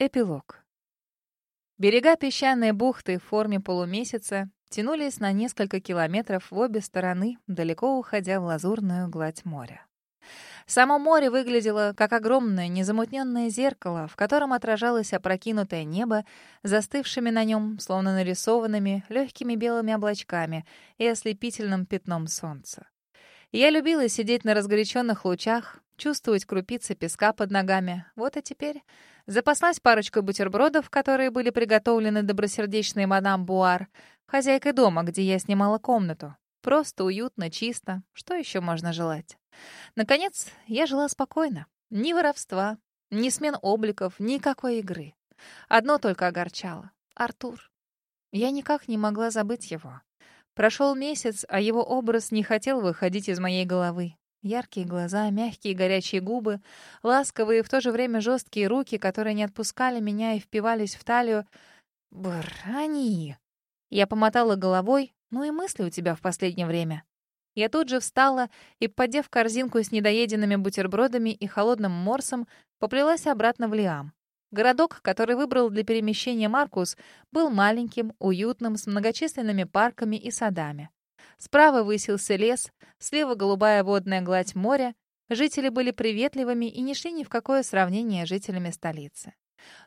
Эпилог. Берега песчаной бухты в форме полумесяца тянулись на несколько километров в обе стороны, далеко уходя в лазурную гладь моря. Само море выглядело как огромное незамутненное зеркало, в котором отражалось опрокинутое небо, застывшими на нем, словно нарисованными, легкими белыми облачками и ослепительным пятном солнца. Я любила сидеть на разгоряченных лучах, чувствовать крупицы песка под ногами. Вот и теперь запаслась парочкой бутербродов, которые были приготовлены добросердечной мадам Буар, хозяйкой дома, где я снимала комнату. Просто уютно, чисто. Что еще можно желать? Наконец, я жила спокойно. Ни воровства, ни смен обликов, никакой игры. Одно только огорчало — Артур. Я никак не могла забыть его. Прошел месяц, а его образ не хотел выходить из моей головы. Яркие глаза, мягкие горячие губы, ласковые и в то же время жесткие руки, которые не отпускали меня и впивались в талию. Бррр, они. Я помотала головой. Ну и мысли у тебя в последнее время. Я тут же встала и, подев корзинку с недоеденными бутербродами и холодным морсом, поплелась обратно в Лиам. Городок, который выбрал для перемещения Маркус, был маленьким, уютным, с многочисленными парками и садами. Справа высился лес, слева голубая водная гладь моря. Жители были приветливыми и не шли ни в какое сравнение с жителями столицы.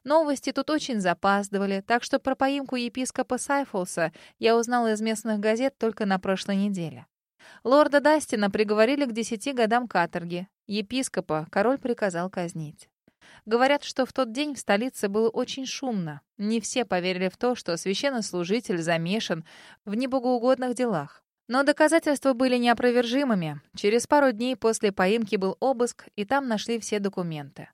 Новости тут очень запаздывали, так что про поимку епископа Сайфолса я узнала из местных газет только на прошлой неделе. Лорда Дастина приговорили к десяти годам каторги. Епископа король приказал казнить. Говорят, что в тот день в столице было очень шумно. Не все поверили в то, что священнослужитель замешан в небогоугодных делах. Но доказательства были неопровержимыми. Через пару дней после поимки был обыск, и там нашли все документы.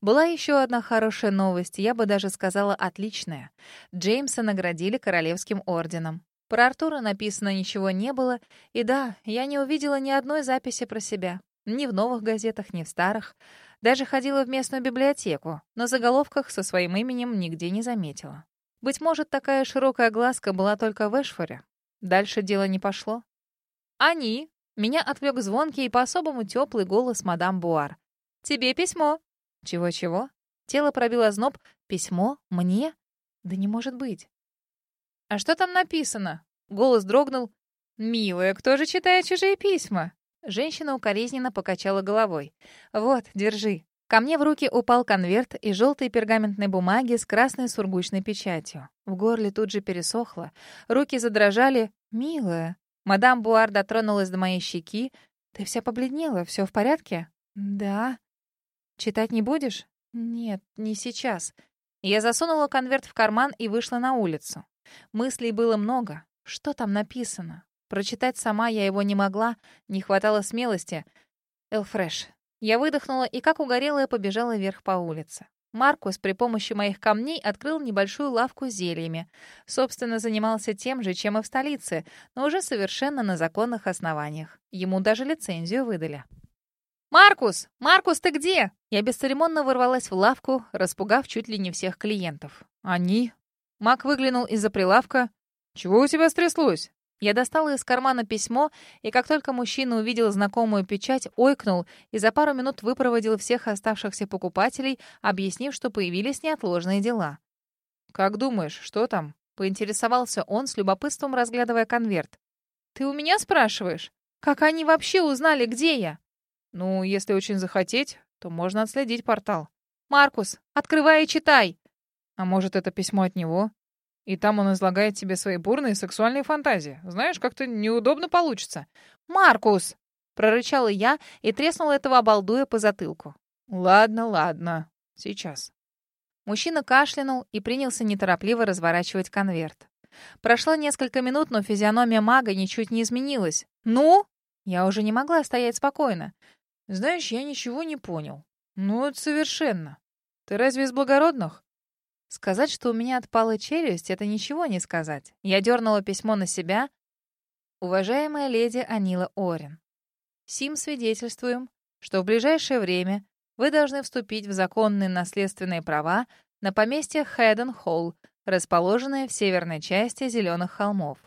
Была еще одна хорошая новость, я бы даже сказала отличная. Джеймса наградили Королевским орденом. Про Артура написано ничего не было, и да, я не увидела ни одной записи про себя. Ни в новых газетах, ни в старых. Даже ходила в местную библиотеку, но заголовках со своим именем нигде не заметила. Быть может, такая широкая глазка была только в Эшфоре. Дальше дело не пошло. «Они!» — меня отвлек звонкий и по-особому теплый голос мадам Буар. «Тебе письмо!» «Чего-чего?» Тело пробило зноб. «Письмо? Мне? Да не может быть!» «А что там написано?» Голос дрогнул. «Милая, кто же читает чужие письма?» Женщина укоризненно покачала головой. «Вот, держи». Ко мне в руки упал конверт из желтой пергаментной бумаги с красной сургучной печатью. В горле тут же пересохло. Руки задрожали. «Милая». Мадам Буар дотронулась до моей щеки. «Ты вся побледнела. Все в порядке?» «Да». «Читать не будешь?» «Нет, не сейчас». Я засунула конверт в карман и вышла на улицу. Мыслей было много. Что там написано? Прочитать сама я его не могла, не хватало смелости. Элфреш, я выдохнула и, как угорелая, побежала вверх по улице. Маркус при помощи моих камней открыл небольшую лавку с зельями. Собственно, занимался тем же, чем и в столице, но уже совершенно на законных основаниях. Ему даже лицензию выдали. «Маркус! Маркус, ты где?» Я бесцеремонно ворвалась в лавку, распугав чуть ли не всех клиентов. «Они?» Мак выглянул из-за прилавка. «Чего у тебя стряслось?» Я достала из кармана письмо, и как только мужчина увидел знакомую печать, ойкнул и за пару минут выпроводил всех оставшихся покупателей, объяснив, что появились неотложные дела. «Как думаешь, что там?» — поинтересовался он, с любопытством разглядывая конверт. «Ты у меня спрашиваешь? Как они вообще узнали, где я?» «Ну, если очень захотеть, то можно отследить портал». «Маркус, открывай и читай!» «А может, это письмо от него?» И там он излагает тебе свои бурные сексуальные фантазии. Знаешь, как-то неудобно получится. «Маркус!» — прорычала я и треснула этого обалдуя по затылку. «Ладно, ладно. Сейчас». Мужчина кашлянул и принялся неторопливо разворачивать конверт. Прошло несколько минут, но физиономия мага ничуть не изменилась. «Ну?» Я уже не могла стоять спокойно. «Знаешь, я ничего не понял. Ну, это совершенно. Ты разве из благородных?» Сказать, что у меня отпала челюсть, это ничего не сказать. Я дернула письмо на себя. Уважаемая леди Анила Орин, сим свидетельствуем, что в ближайшее время вы должны вступить в законные наследственные права на поместье Хэдден-Холл, расположенное в северной части Зеленых холмов.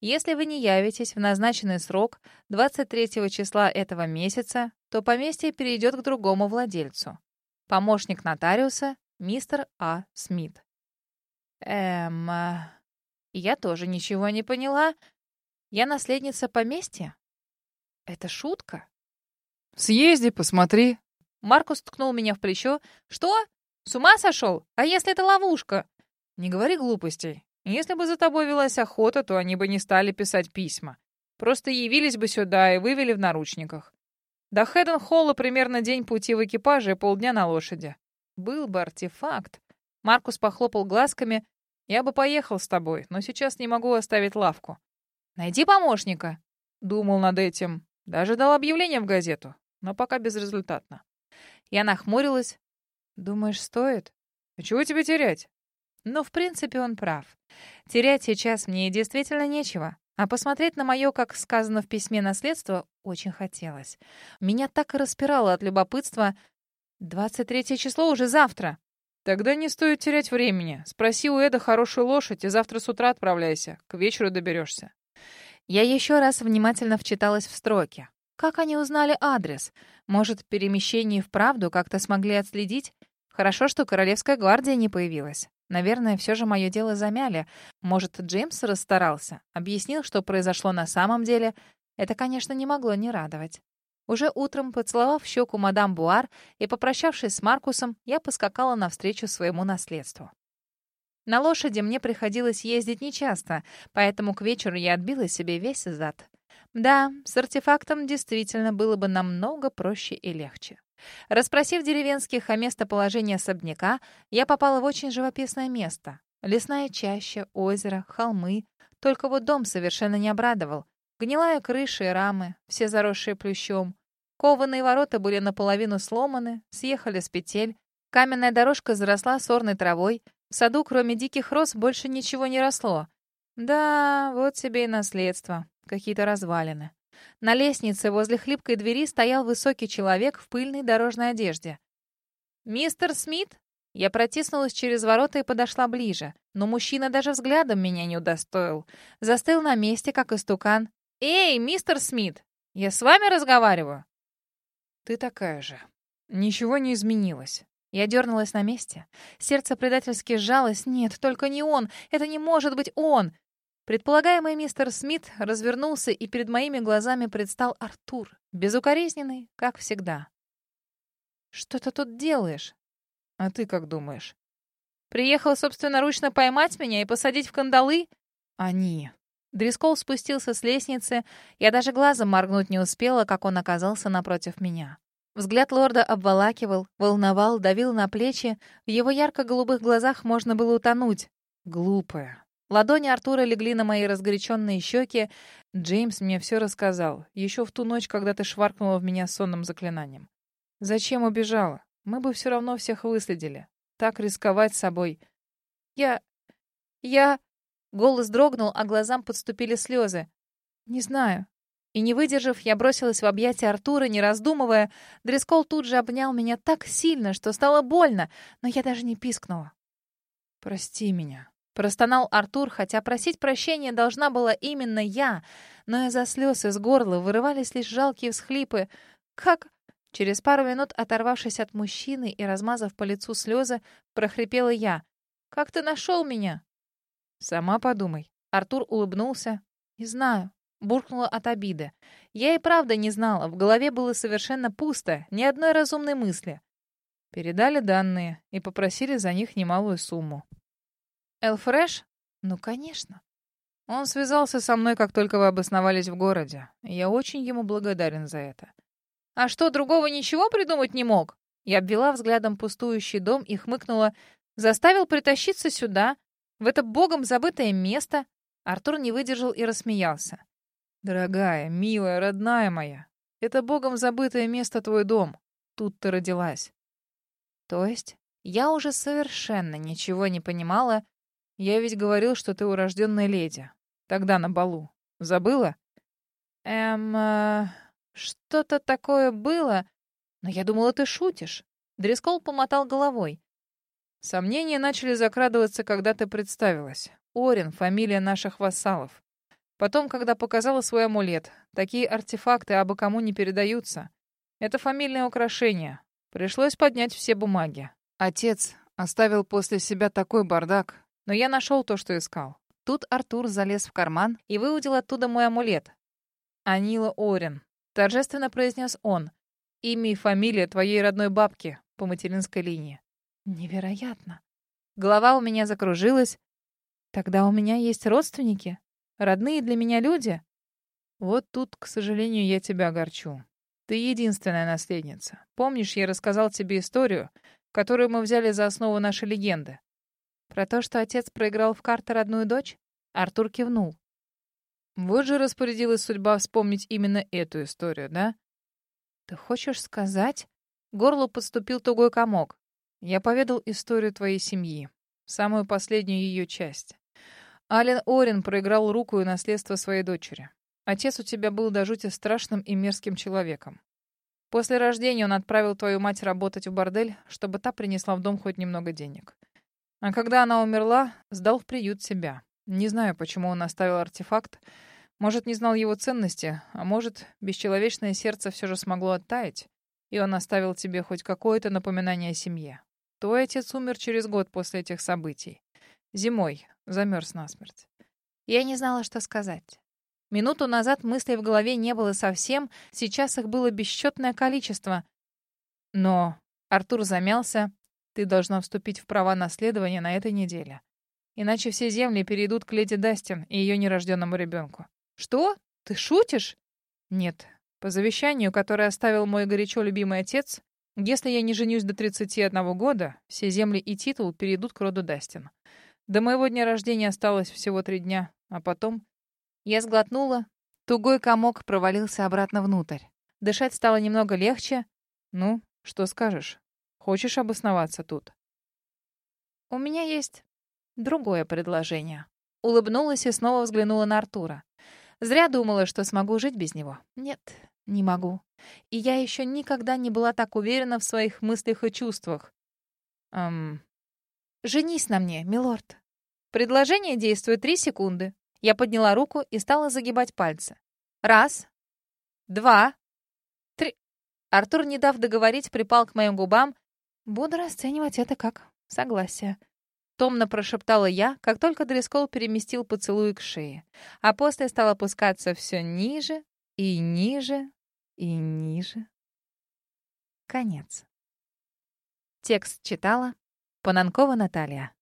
Если вы не явитесь в назначенный срок 23 числа этого месяца, то поместье перейдет к другому владельцу. Помощник нотариуса Мистер А. Смит. Эм... а, Я тоже ничего не поняла. Я наследница поместья? Это шутка? Съезди, посмотри. Маркус ткнул меня в плечо. Что? С ума сошел? А если это ловушка? Не говори глупостей. Если бы за тобой велась охота, то они бы не стали писать письма. Просто явились бы сюда и вывели в наручниках. До Хэдден-Холла примерно день пути в экипаже и полдня на лошади. Был бы артефакт. Маркус похлопал глазками. Я бы поехал с тобой, но сейчас не могу оставить лавку. Найди помощника. Думал над этим. Даже дал объявление в газету, но пока безрезультатно. Я нахмурилась. Думаешь, стоит? А чего тебе терять? Но, в принципе, он прав. Терять сейчас мне действительно нечего. А посмотреть на мое, как сказано в письме, наследство очень хотелось. Меня так и распирало от любопытства. 23 число уже завтра. Тогда не стоит терять времени. Спроси у Эда хорошую лошадь и завтра с утра отправляйся. К вечеру доберешься. Я еще раз внимательно вчиталась в строки. Как они узнали адрес? Может, перемещение вправду как-то смогли отследить? Хорошо, что Королевская гвардия не появилась. Наверное, все же мое дело замяли. Может, Джеймс расстарался, объяснил, что произошло на самом деле. Это, конечно, не могло не радовать. Уже утром, поцеловав щеку мадам Буар и попрощавшись с Маркусом, я поскакала навстречу своему наследству. На лошади мне приходилось ездить нечасто, поэтому к вечеру я отбила себе весь зад. Да, с артефактом действительно было бы намного проще и легче. Расспросив деревенских о местоположении особняка, я попала в очень живописное место. Лесная чаща, озеро, холмы. Только вот дом совершенно не обрадовал. Гнилая крыша и рамы, все заросшие плющом. Кованые ворота были наполовину сломаны, съехали с петель. Каменная дорожка заросла сорной травой. В саду, кроме диких роз, больше ничего не росло. Да, вот тебе и наследство. Какие-то развалины. На лестнице возле хлипкой двери стоял высокий человек в пыльной дорожной одежде. «Мистер Смит?» Я протиснулась через ворота и подошла ближе, но мужчина даже взглядом меня не удостоил. Застыл на месте, как истукан. «Эй, мистер Смит! Я с вами разговариваю!» «Ты такая же. Ничего не изменилось». Я дернулась на месте. Сердце предательски сжалось. «Нет, только не он! Это не может быть он!» Предполагаемый мистер Смит развернулся, и перед моими глазами предстал Артур, безукоризненный, как всегда. «Что ты тут делаешь?» «А ты как думаешь?» «Приехал собственноручно поймать меня и посадить в кандалы?» «Они». Дрискол спустился с лестницы. Я даже глазом моргнуть не успела, как он оказался напротив меня. Взгляд лорда обволакивал, волновал, давил на плечи. В его ярко-голубых глазах можно было утонуть. «Глупая, Ладони Артура легли на мои разгоряченные щеки. Джеймс мне все рассказал, еще в ту ночь, когда ты шваркнула в меня сонным заклинанием. Зачем убежала? Мы бы все равно всех выследили. Так рисковать собой. Я... я... Голос дрогнул, а глазам подступили слезы. Не знаю. И не выдержав, я бросилась в объятия Артура, не раздумывая. Дрескол тут же обнял меня так сильно, что стало больно, но я даже не пискнула. «Прости меня», Простонал Артур, хотя просить прощения должна была именно я, но из-за слез из горла вырывались лишь жалкие всхлипы. «Как?» Через пару минут, оторвавшись от мужчины и размазав по лицу слезы, прохрипела я. «Как ты нашел меня?» «Сама подумай». Артур улыбнулся. «Не знаю». Буркнула от обиды. Я и правда не знала, в голове было совершенно пусто, ни одной разумной мысли. Передали данные и попросили за них немалую сумму. Элфреш? Ну, конечно. Он связался со мной, как только вы обосновались в городе. Я очень ему благодарен за это. А что, другого ничего придумать не мог? Я обвела взглядом пустующий дом и хмыкнула. Заставил притащиться сюда, в это богом забытое место. Артур не выдержал и рассмеялся. Дорогая, милая, родная моя, это богом забытое место твой дом. Тут ты родилась. То есть я уже совершенно ничего не понимала, я ведь говорил, что ты урожденная леди. Тогда на балу. Забыла? Эм, э, что-то такое было, но я думала, ты шутишь. Дрескол помотал головой. Сомнения начали закрадываться, когда ты представилась. Орин — фамилия наших вассалов. Потом, когда показала свой амулет, такие артефакты абы кому не передаются. Это фамильное украшение. Пришлось поднять все бумаги. Отец Оставил после себя такой бардак. Но я нашел то, что искал. Тут Артур залез в карман и выудил оттуда мой амулет. «Анила Орен», — торжественно произнес он. «Имя и фамилия твоей родной бабки по материнской линии». «Невероятно!» Голова у меня закружилась. «Тогда у меня есть родственники? Родные для меня люди?» «Вот тут, к сожалению, я тебя огорчу. Ты единственная наследница. Помнишь, я рассказал тебе историю, которую мы взяли за основу нашей легенды? Про то, что отец проиграл в карты родную дочь? Артур кивнул. Вот же распорядилась судьба вспомнить именно эту историю, да? Ты хочешь сказать? Горлу подступил тугой комок. Я поведал историю твоей семьи, самую последнюю ее часть. Ален Орин проиграл руку и наследство своей дочери. Отец у тебя был до жути страшным и мерзким человеком. После рождения он отправил твою мать работать в бордель, чтобы та принесла в дом хоть немного денег. А когда она умерла, сдал в приют себя. Не знаю, почему он оставил артефакт. Может, не знал его ценности, а может, бесчеловечное сердце все же смогло оттаять, и он оставил тебе хоть какое-то напоминание о семье. Твой отец умер через год после этих событий. Зимой. Замерз насмерть. Я не знала, что сказать. Минуту назад мыслей в голове не было совсем, сейчас их было бесчетное количество. Но Артур замялся. Ты должна вступить в права наследования на этой неделе. Иначе все земли перейдут к леди Дастин и ее нерожденному ребенку. Что? Ты шутишь? Нет. По завещанию, которое оставил мой горячо любимый отец, если я не женюсь до 31 года, все земли и титул перейдут к роду Дастин. До моего дня рождения осталось всего три дня, а потом я сглотнула. Тугой комок провалился обратно внутрь. Дышать стало немного легче. Ну, что скажешь? Хочешь обосноваться тут? У меня есть другое предложение. Улыбнулась и снова взглянула на Артура. Зря думала, что смогу жить без него. Нет, не могу. И я еще никогда не была так уверена в своих мыслях и чувствах. Эм... Женись на мне, милорд. Предложение действует три секунды. Я подняла руку и стала загибать пальцы. Раз, два, три. Артур, не дав договорить, припал к моим губам. Буду расценивать это как согласие. Томно прошептала я, как только Дрескол переместил поцелуй к шее, а после стал опускаться все ниже и ниже и ниже. Конец. Текст читала Пананкова Наталья.